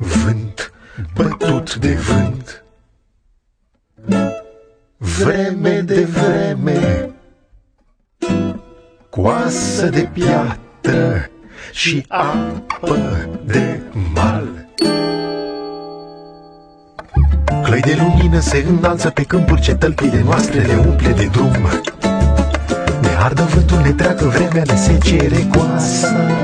Vânt bătut de vânt. Vreme de vreme. Coasă de piatră și apă de mal. Clăi de lumină se înalță pe câmpuri ce tălpile noastre le umple de drum. Ne ardă vântul, ne treacă vremea, ne secere coasa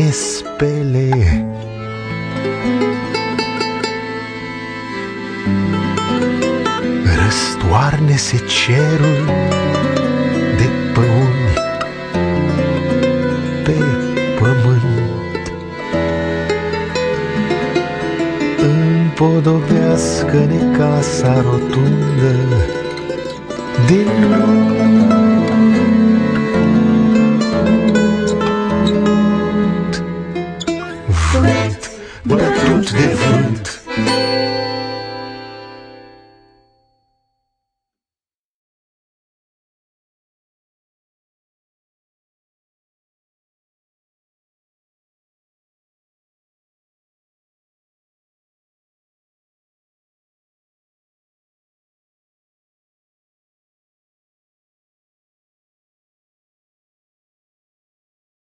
ne spele Răstoarne-se cerul de păuni pe pământ. Împodobească-ne casa rotundă out the food.